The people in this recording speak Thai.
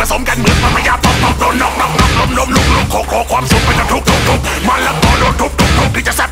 ผสมกันเหมือนมันไม่ยาปอตบอกโดนนอกนอกนอกลมลมลุกลุกโคโคความสุขไปจนทุกทุกทุกมันละก็โดนทุกทุกทุกที่จะแซ่บ